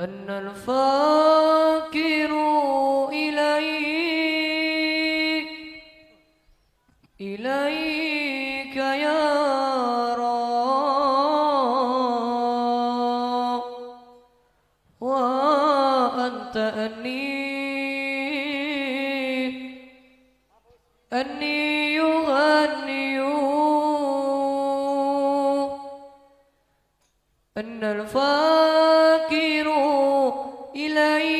أن الفاكر إليك إليك يا رب. وأنت أني أني يغني. أن الفاكر إليه